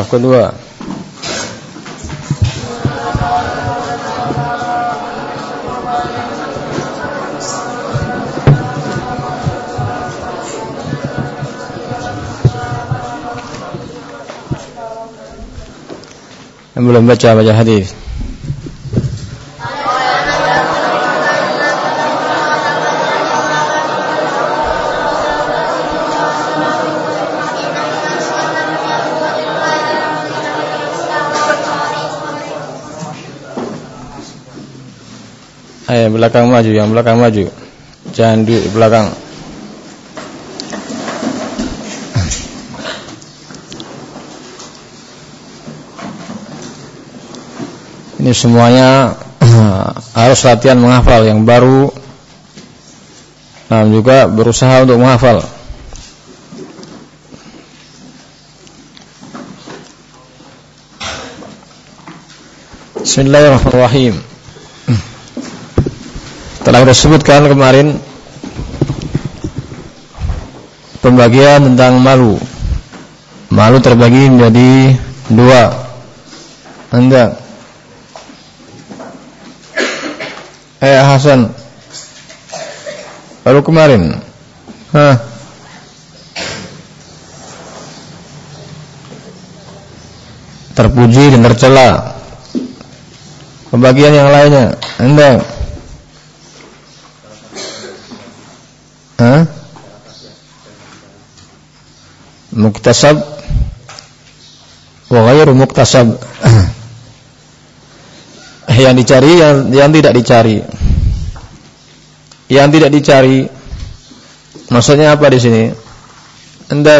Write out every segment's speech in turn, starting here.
Kedua. Yang belum baca baca hadis. Eh, belakang maju, yang belakang maju. Jangan di belakang. Ini semuanya harus latihan menghafal yang baru Nah juga berusaha untuk menghafal Bismillahirrahmanirrahim Telah kita sebutkan kemarin Pembagian tentang malu. Malu terbagi menjadi dua. Anda. Eh Hasan. Baru kemarin. Hah? Terpuji dan tercela. Pembagian yang lainnya. Anda Hah? Muktasab. Wa ghairu muktasab. Yang dicari yang yang tidak dicari. Yang tidak dicari. Maksudnya apa di sini? Anda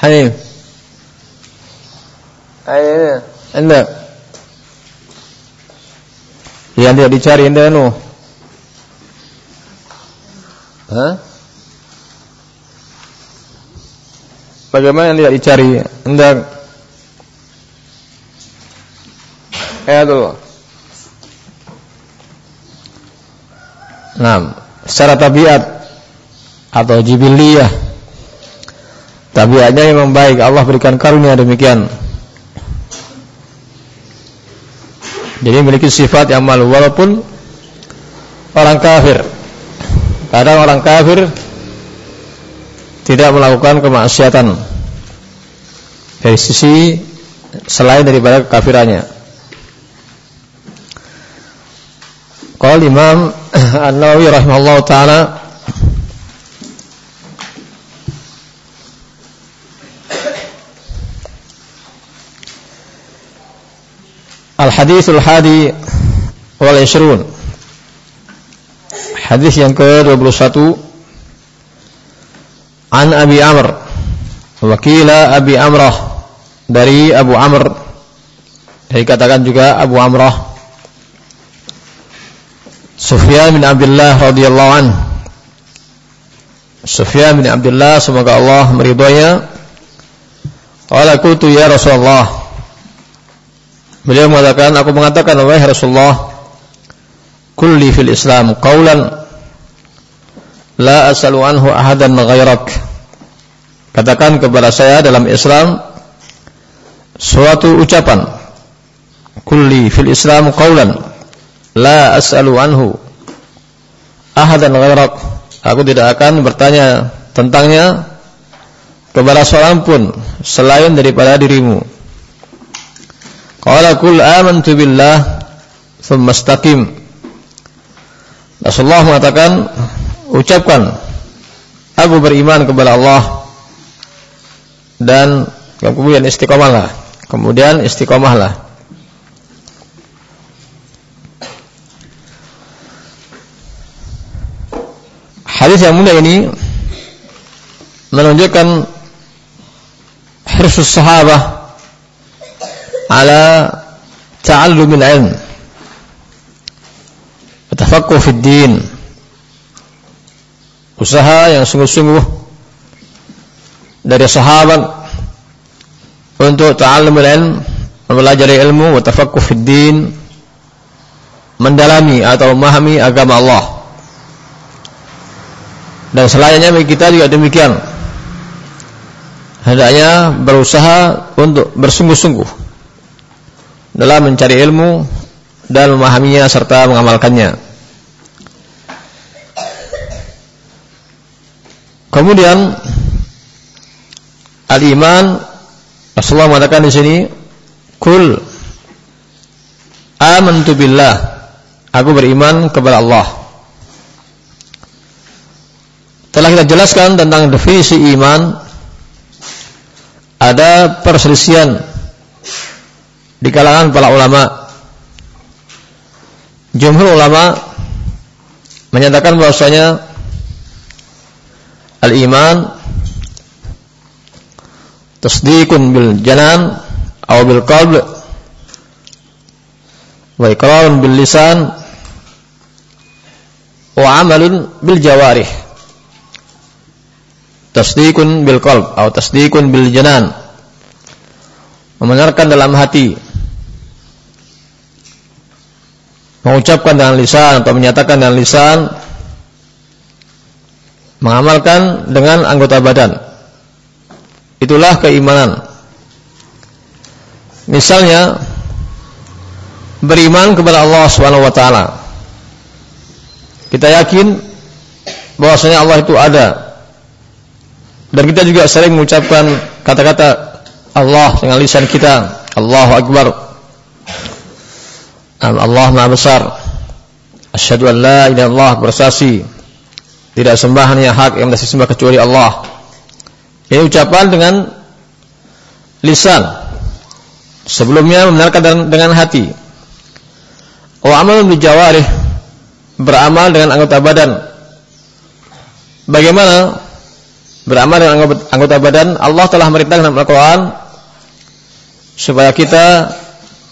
Hanif. Anda. Yang tidak dicari Anda anu Bagaimana yang tidak dicari? Anda Ayatullah. Nah, secara tabiat atau jibiliyah tabiatnya yang baik Allah berikan karunia demikian. Jadi memiliki sifat yang malu walaupun orang kafir. Kadang orang kafir tidak melakukan kemaksiatan dari sisi selain daripada kekafirannya. Qala Imam An-Nawawi rahimahullah taala Al-Hadithul Hadi wal Ishrun Hadis yang ke-21 An Abi Amr Wakila Abi Amrah Dari Abu Amr Dikatakan juga Abu Amrah Sufyan bin Abdullah radhiyallahu an. Sufyan bin Abdullah semoga Allah meridhoinya. Qala qultu ya Rasulullah. Beliau mengatakan aku mengatakan wahai Rasulullah kulli fil Islam qaulan la asalu anhu ahadan ghairak. Katakan kepada saya dalam Islam suatu ucapan kulli fil Islam qaulan La as'alu anhu ahadan ghairak. Aku tidak akan bertanya tentangnya kepada seorang pun selain daripada dirimu. Qala kul amantu billah thumma. Rasulullah mengatakan ucapkan aku beriman kepada Allah dan kemudian istiqomahlah. Kemudian istiqomahlah. Hadis yang mulia ini menunjukkan hirsus sahabah ala ta'allumil ilm tafaqquh fid din usaha yang sungguh-sungguh dari sahabat untuk ta'allumul ilm mempelajari ilmu wa tafaqquh fid din mendalami atau memahami agama Allah dan bagi kita juga demikian. hendaknya berusaha untuk bersungguh-sungguh dalam mencari ilmu dan memahaminya serta mengamalkannya. Kemudian al-iman Rasulullah mengatakan di sini kul amantu billah aku beriman kepada Allah. Telah kita jelaskan tentang definisi iman ada perselisihan di kalangan para ulama. Jumhur ulama menyatakan bahwasanya al-iman tasdiqun bil janan atau bil qalb wa iqrarun bil lisan wa amalun bil jawarih. Tasdiqun bil qalb atau tasdiqun bil janan. Membenarkan dalam hati. Mengucapkan dengan lisan atau menyatakan dengan lisan mengamalkan dengan anggota badan Itulah keimanan. Misalnya beriman kepada Allah Subhanahu wa taala. Kita yakin bahwasanya Allah itu ada. Dan kita juga sering mengucapkan kata-kata Allah dengan lisan kita, Allahu Akbar. Allah Maha Besar. Asyhadu an la ilaha illallah bersaksi tidak sembahan yang hak yang disembah kecuali Allah ini ucapan dengan lisan. Sebelumnya membenarkan dengan hati. Wa amal jawarih beramal dengan anggota badan. Bagaimana beramal dengan anggota badan? Allah telah merintahkan dalam Al-Qur'an supaya kita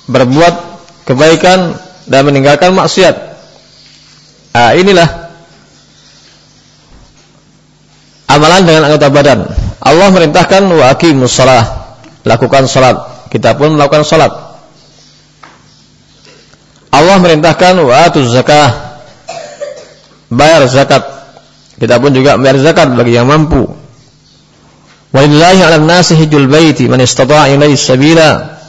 berbuat kebaikan dan meninggalkan maksiat. Ah, inilah amalan dengan anggota badan. Allah merintahkan wa aqimus shalah, lakukan salat. Kita pun melakukan salat. Allah merintahkan wa zakah, bayar zakat. Kita pun juga bayar zakat bagi yang mampu. Walillahi 'alan nasi baiti man istata'a ilaihi sabila.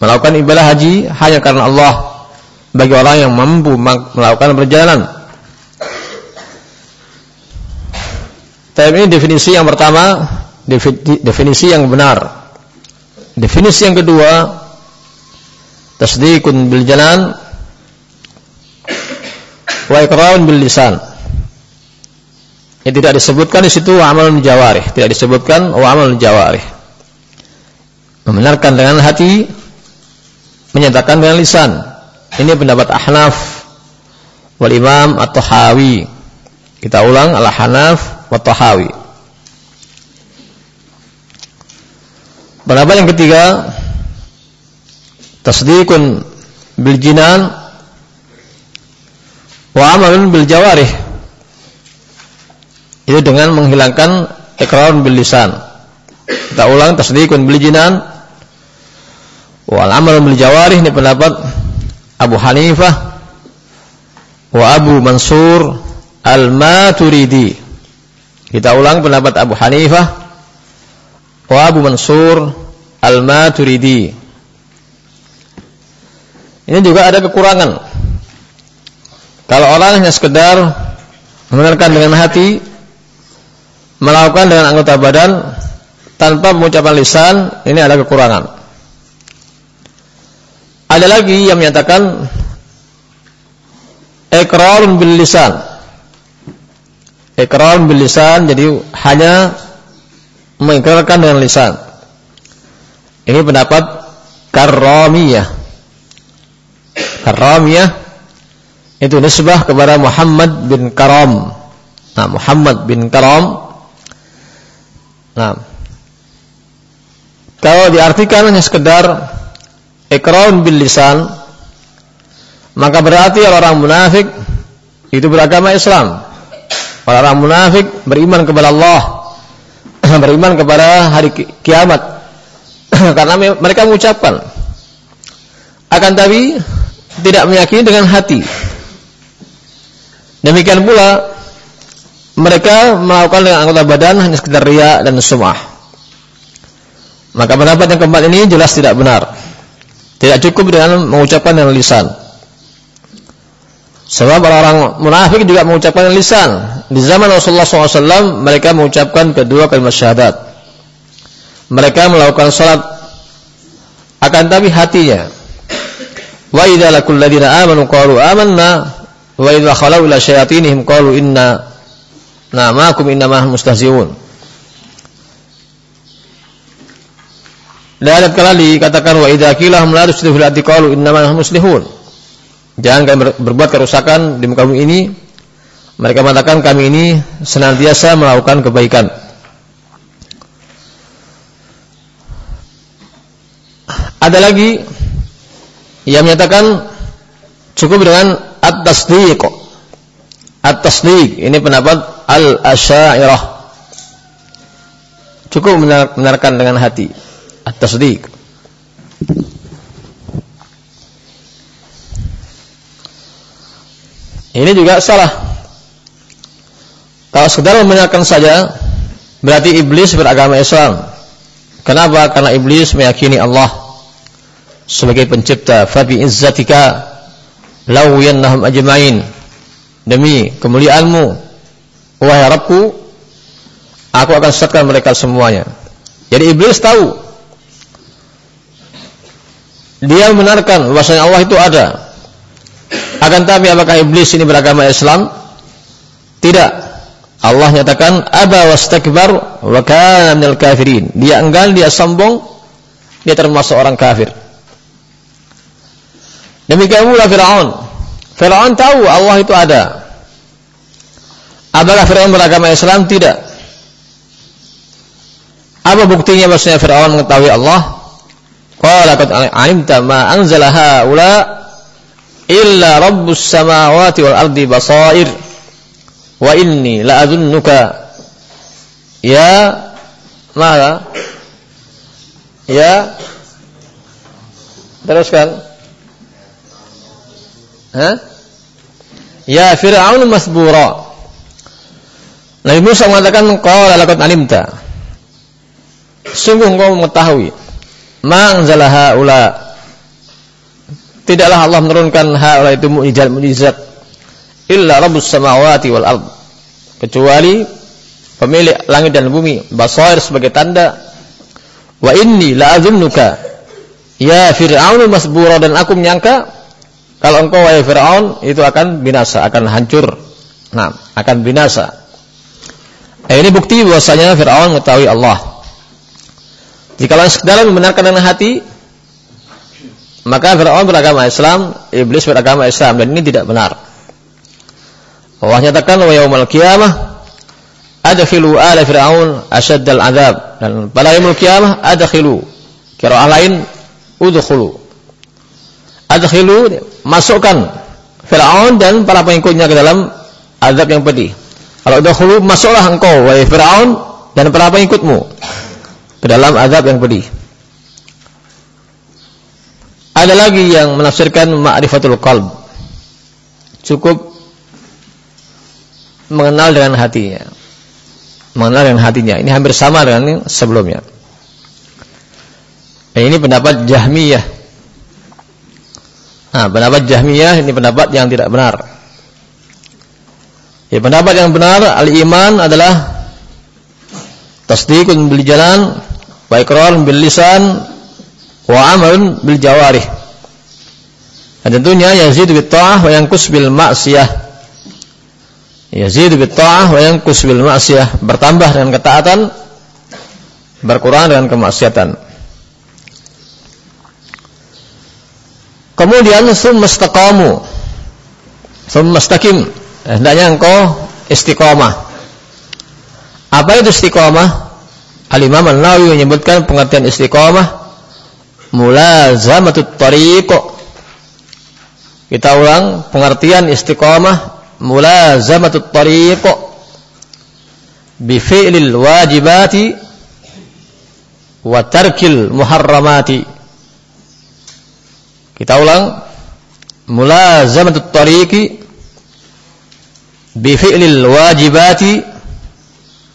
Melakukan ibadah haji hanya karena Allah bagi orang yang mampu melakukan perjalanan. Tapi ini definisi yang pertama definisi yang benar. Definisi yang kedua, tasdiqun bil jalan wa iqrarun bil lisan. Ini tidak disebutkan di situ amal jawarih, tidak disebutkan wa amal jawarih. Membenarkan dengan hati, menyatakan dengan lisan. Ini pendapat Ahnaf wal Imam atau Hawi. Kita ulang al-Hanaf wa Tahawi. Pendapat yang ketiga tasdiqun bil jinan wa amalun bil jawarih. Itu dengan menghilangkan ikrar bil lisan. Kita ulang tasdiqun bil jinan wa amalun bil jawarih ini pendapat Abu Hanifah wa Abu Mansur Al-Maturidi. Kita ulang pendapat Abu Hanifah wa Abu Mansur Al-Maturidi. Ini juga ada kekurangan. Kalau orang hanya sekedar membenarkan dengan hati, melakukan dengan anggota badan tanpa mengucapkan lisan, ini ada kekurangan. Ada lagi yang menyatakan ikrarun bil lisan. Ikrarun bil lisan jadi hanya mengikrarkan dengan lisan. Ini pendapat Karramiyah. Karramiyah itu nisbah kepada Muhammad bin Karam. Nah, Muhammad bin Karam. Nah, kalau diartikan hanya sekedar ikrar bil lisan, maka berarti orang munafik itu beragama Islam. Orang munafik beriman kepada Allah beriman kepada hari kiamat karena mereka mengucapkan akan tapi tidak meyakini dengan hati demikian pula mereka melakukan dengan anggota badan hanya sekedar ria dan sumah Maka pendapat yang keempat ini jelas tidak benar. Tidak cukup dengan mengucapkan dengan lisan. Sebab orang-orang munafik juga mengucapkan lisan. Di zaman Rasulullah SAW mereka mengucapkan kedua kalimat syahadat. Mereka melakukan salat akan tapi hatinya. Wa idza lakul ladina amanu qalu amanna wa idza khalau ila syayatinihim qalu inna na ma'akum inna ma mustahzi'un. Dan kala dikatakan wa idza qila hum la tuslihu fil ardi inna ma muslihun. Jangan kalian berbuat kerusakan di muka bumi ini. Mereka mengatakan kami ini senantiasa melakukan kebaikan. Ada lagi yang menyatakan cukup dengan at-tasdiq. At-tasdiq ini pendapat al-asy'ariyah. Cukup benarkan dengan hati. At-tasdiq. Ini juga salah. Kalau sekedar membenarkan saja berarti iblis beragama Islam. Kenapa? Karena iblis meyakini Allah sebagai pencipta fabi izzatika law yannahum ajmain demi kemuliaanmu wahai Rabbku aku akan sesatkan mereka semuanya jadi iblis tahu dia membenarkan bahwasanya Allah itu ada akan tapi apakah iblis ini beragama Islam tidak Allah nyatakan aba wastakbar wa kana minal kafirin dia enggan dia sombong dia termasuk orang kafir Demikian pula Fir'aun. Fir'aun tahu Allah itu ada. Apakah Fir'aun beragama Islam? Tidak. Apa buktinya maksudnya Fir'aun mengetahui Allah? Qala qad alimta ma anzala haula illa rabbus samawati wal ardi basair wa inni la adunnuka ya mana ya teruskan Hah? Ya Fir'aun masbura. Nabi Musa mengatakan qala laqad alimta. Sungguh engkau mengetahui ma anzalaha ula Tidaklah Allah menurunkan haula itu mukjizat-mukjizat illa rabbus samawati wal ard. Kecuali pemilik langit dan bumi, basair sebagai tanda. Wa inni la azunnuka ya Fir'aun masbura dan aku menyangka kalau engkau wahai Fir'aun itu akan binasa, akan hancur. Nah, akan binasa. Eh, ini bukti bahwasanya Fir'aun mengetahui Allah. Jika sekedar membenarkan dengan hati, maka Fir'aun beragama Islam, iblis beragama Islam dan ini tidak benar. Allah nyatakan wa yaumal qiyamah adkhilu ala fir'aun asyaddal azab dan pada yaumul qiyamah adkhilu kira lain udkhulu adkhilu masukkan Firaun dan para pengikutnya ke dalam azab yang pedih. Kalau dahulu masuklah engkau wahai Firaun dan para pengikutmu ke dalam azab yang pedih. Ada lagi yang menafsirkan ma'rifatul qalb. Cukup mengenal dengan hatinya. Mengenal dengan hatinya. Ini hampir sama dengan sebelumnya. ini pendapat Jahmiyah Nah, pendapat Jahmiyah ini pendapat yang tidak benar. Ya, pendapat yang benar al-iman adalah tasdiqun bil jalan wa iqrarun bil lisan wa amalun bil jawarih. Dan tentunya yazid bil ta'ah wa yanqus bil ma'siyah. Yazid bil ta'ah wa yanqus bil ma'siyah, bertambah dengan ketaatan, berkurang dengan kemaksiatan. Kemudian summa istaqamu. Summa istaqim. Hendaknya engkau istiqamah. Apa itu istiqamah? Al-Imam An-Nawawi menyebutkan pengertian istiqamah mulazamatut tariq. Kita ulang pengertian istiqamah mulazamatut tariq bi fi'lil wajibati wa tarkil muharramati kita ulang. Mulazamatut tariqi bi fi'lil wajibati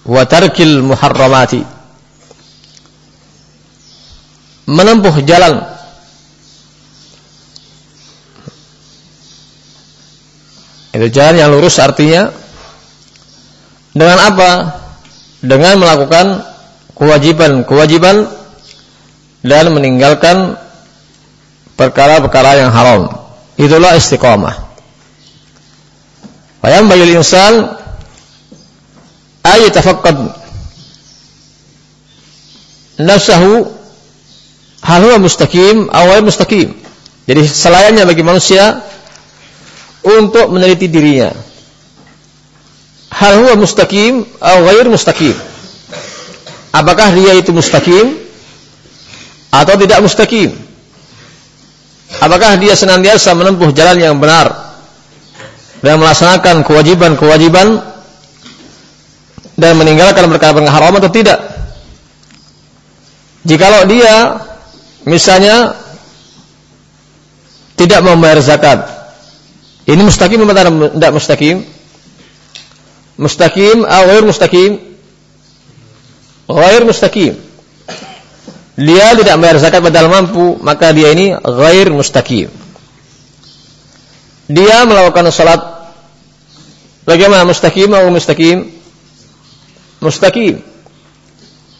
wa tarkil muharramati. Menempuh jalan itu jalan yang lurus artinya dengan apa? Dengan melakukan kewajiban-kewajiban dan meninggalkan perkara-perkara yang haram. Itulah istiqamah. Wa bagi insan tafaqqad nafsahu hal huwa mustaqim aw mustaqim. Jadi selayaknya bagi manusia untuk meneliti dirinya. Hal huwa mustaqim ghair mustaqim? Apakah dia itu mustaqim atau tidak mustaqim? Apakah dia senantiasa menempuh jalan yang benar dan melaksanakan kewajiban-kewajiban dan meninggalkan perkara-perkara haram atau tidak? Jikalau dia misalnya tidak membayar zakat, ini mustaqim atau tidak mustaqim? Mustaqim atau ghair mustaqim? Ghair mustaqim. Dia tidak membayar zakat padahal mampu, maka dia ini ghair mustaqim. Dia melakukan salat bagaimana mustaqim atau mustaqim? Mustaqim.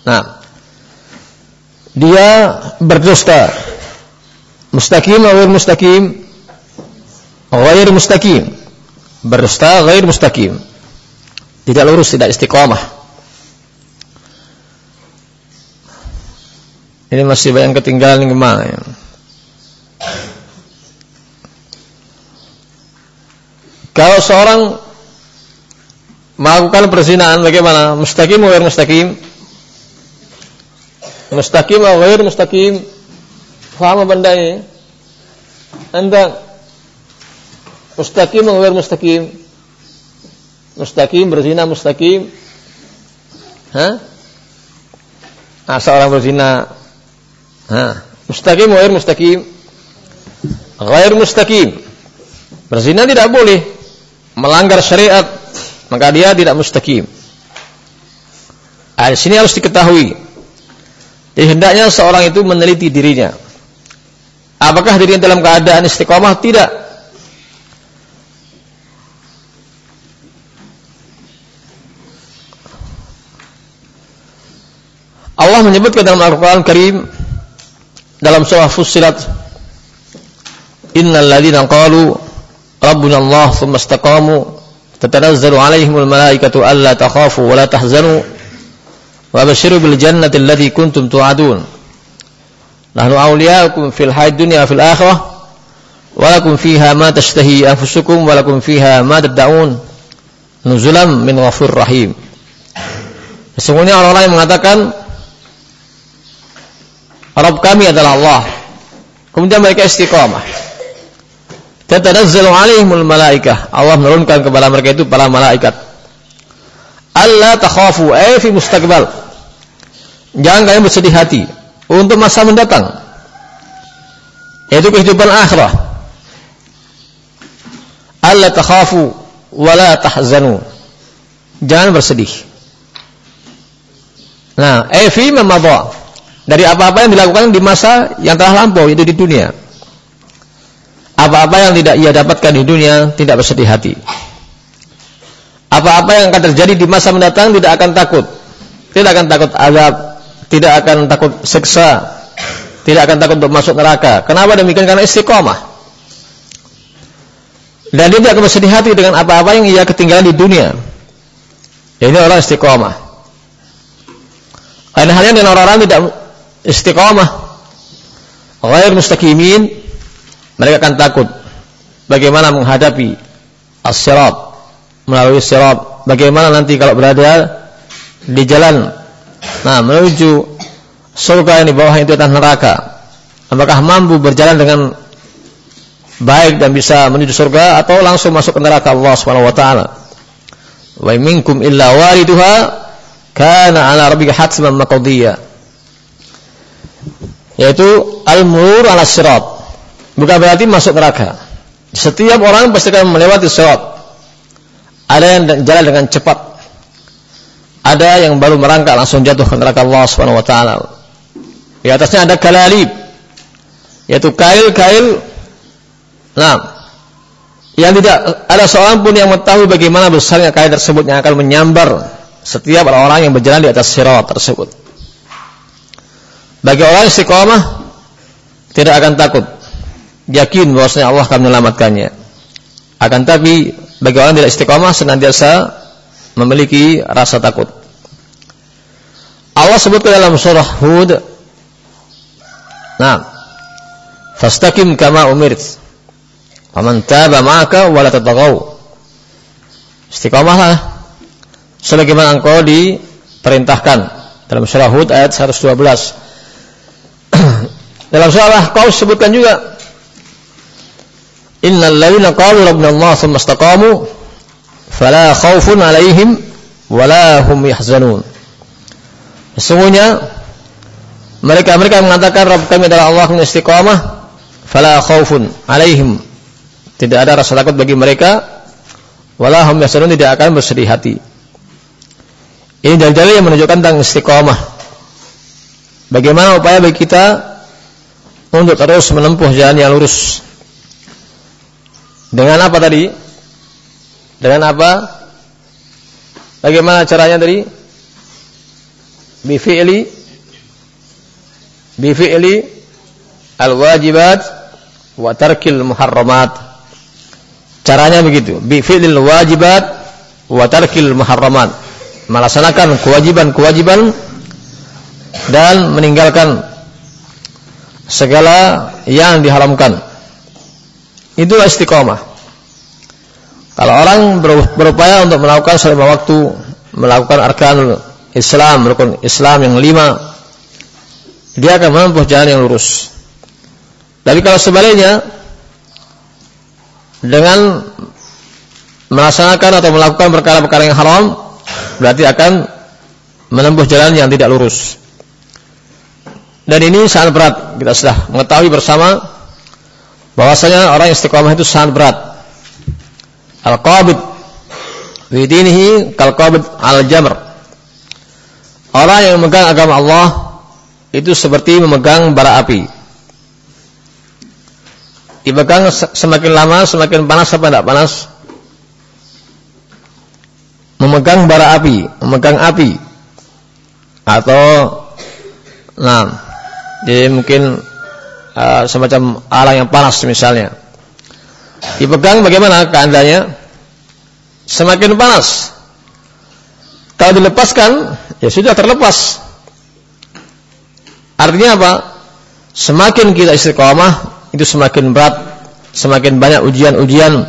Nah, dia berdusta. Mustaqim atau mustaqim? ghair mustaqim. Berdusta ghair mustaqim. Tidak lurus, tidak istiqomah. Ini masih banyak ketinggalan gimana ya. Kalau seorang melakukan perzinahan bagaimana? Mustaqim atau ghair mustaqim? Mustaqim atau ghair mustaqim? Faham benda ini? Anda Mustaqim atau ghair mustaqim? Mustaqim berzina mustaqim? Hah? Nah, seorang berzina Hah? Mustaqim atau ghair mustaqim? Ghair mustaqim. Berzina tidak boleh melanggar syariat, maka dia tidak mustaqim. Nah, di sini harus diketahui. Jadi hendaknya seorang itu meneliti dirinya. Apakah dirinya dalam keadaan istiqomah? Tidak. Allah menyebutkan dalam Al-Quran Karim dalam surah Fussilat Innal ladhina qalu Rabbuna Allah thumma istaqamu tatanazzalu alaihimul malaikatu alla takhafu wa la tahzanu wa basyiru bil jannati allati kuntum tu'adun Nahnu awliya'ukum fil hayat dunya fil akhirah wa lakum fiha ma tashtahi anfusukum wa lakum fiha ma tad'un nuzulam min ghafur rahim Sesungguhnya orang-orang yang mengatakan Rabb kami adalah Allah. Kemudian mereka istiqamah. Tatanazzalu alaihimul malaikah. Allah menurunkan kepada mereka itu para malaikat. Allah takhafu ay fi mustaqbal. Jangan kalian bersedih hati untuk masa mendatang. Yaitu kehidupan akhirah. Allah takhafu wala tahzanu. Jangan bersedih. Nah, ay fi mamadha dari apa-apa yang dilakukan di masa yang telah lampau itu di dunia. Apa-apa yang tidak ia dapatkan di dunia tidak bersedih hati. Apa-apa yang akan terjadi di masa mendatang tidak akan takut. Tidak akan takut azab, tidak akan takut seksa, tidak akan takut untuk masuk neraka. Kenapa demikian? Karena istiqomah. Dan dia tidak akan bersedih hati dengan apa-apa yang ia ketinggalan di dunia. Ini orang istiqomah. Lain halnya dengan orang-orang tidak istiqamah ghair mustaqimin mereka akan takut bagaimana menghadapi as-sirat melalui sirat bagaimana nanti kalau berada di jalan nah menuju surga yang di bawah itu adalah neraka apakah mampu berjalan dengan baik dan bisa menuju surga atau langsung masuk ke neraka Allah Subhanahu wa taala wa minkum illa wariduha kana ala rabbika hatman maqdiyya yaitu al-murur ala sirat. Bukan berarti masuk neraka. Setiap orang pasti akan melewati sirat. Ada yang jalan dengan cepat. Ada yang baru merangkak langsung jatuh ke neraka Allah Subhanahu wa taala. Di atasnya ada kalalib. Yaitu kail-kail nah yang tidak ada seorang pun yang mengetahui bagaimana besarnya kail tersebut yang akan menyambar setiap orang yang berjalan di atas sirat tersebut. Bagi orang istiqomah tidak akan takut. Yakin bahwasanya Allah akan menyelamatkannya. Akan tapi bagi orang tidak istiqomah senantiasa memiliki rasa takut. Allah sebutkan dalam surah Hud. Nah, fastaqim kama umirt. Faman taba ma'aka wa la tataghaw. Istiqomahlah sebagaimana engkau diperintahkan dalam surah Hud ayat 112. dalam surah kau sebutkan juga Innal ladzina qalu rabbuna Allah tsumma istaqamu fala khaufun 'alaihim wala hum yahzanun. Sesungguhnya mereka-mereka mengatakan Rabb kami adalah Allah yang istiqamah fala khaufun 'alaihim. Tidak ada rasa takut bagi mereka wala hum yahzanun tidak akan bersedih hati. Ini dalil-dalil yang menunjukkan tentang istiqomah. Bagaimana upaya bagi kita untuk terus menempuh jalan yang lurus. Dengan apa tadi? Dengan apa? Bagaimana caranya tadi? Bifi'li Bifi'li al-wajibat wa tarkil muharramat. Caranya begitu. Bifi'lil wajibat wa tarkil muharramat melaksanakan kewajiban-kewajiban dan meninggalkan segala yang diharamkan. Itulah istiqomah. Kalau orang berupaya untuk melakukan selama waktu, melakukan arkan Islam, rukun Islam yang lima, dia akan menempuh jalan yang lurus. Tapi kalau sebaliknya, dengan melaksanakan atau melakukan perkara-perkara yang haram, berarti akan menempuh jalan yang tidak lurus. Dan ini sangat berat. Kita sudah mengetahui bersama bahwasanya orang istiqomah itu sangat berat. Al-qabid fi dinihi kal-qabid al-jamr. Orang yang memegang agama Allah itu seperti memegang bara api. Dipegang semakin lama semakin panas apa tidak panas? memegang bara api, memegang api atau nah, jadi mungkin uh, semacam alang yang panas misalnya. Dipegang bagaimana keadaannya? Semakin panas. Kalau dilepaskan, ya sudah terlepas. Artinya apa? Semakin kita istiqomah, itu semakin berat, semakin banyak ujian-ujian.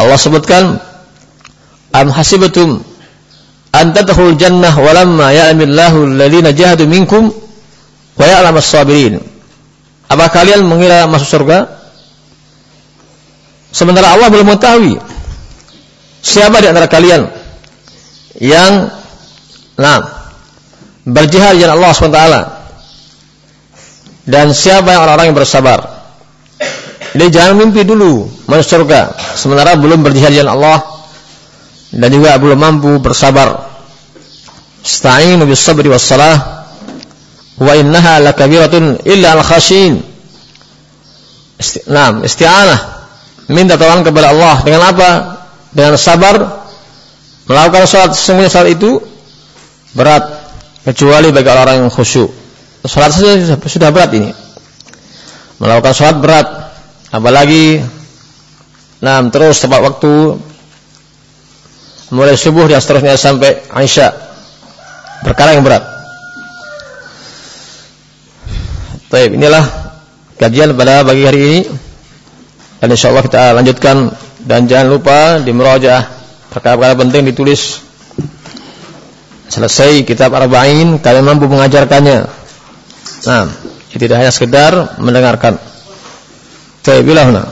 Allah sebutkan Am hasibatum an tadkhulul jannah walamma ya'lamillahu alladhina jahadu minkum wa ya'lamas sabirin. Apa kalian mengira masuk surga? Sementara Allah belum mengetahui siapa di antara kalian yang nah berjihad di Allah SWT dan siapa yang orang-orang yang bersabar. Jadi jangan mimpi dulu masuk surga sementara belum berjihad di Allah dan juga belum mampu bersabar. Sta'inu bis sabri was salah wa innaha lakabiratun illa al khashin. Isti nah, isti'anah minta tolong kepada Allah dengan apa? Dengan sabar melakukan salat sesungguhnya salat itu berat kecuali bagi orang yang khusyuk. Salat saja sudah berat ini. Melakukan salat berat apalagi nah terus tepat waktu mulai subuh dan seterusnya sampai Aisyah perkara yang berat Baik, inilah kajian pada pagi hari ini. Dan insya Allah kita lanjutkan. Dan jangan lupa di merajaah perkara-perkara penting ditulis. Selesai kitab Arba'in kalian mampu mengajarkannya. Nah tidak hanya sekedar mendengarkan. Baik, bilahuna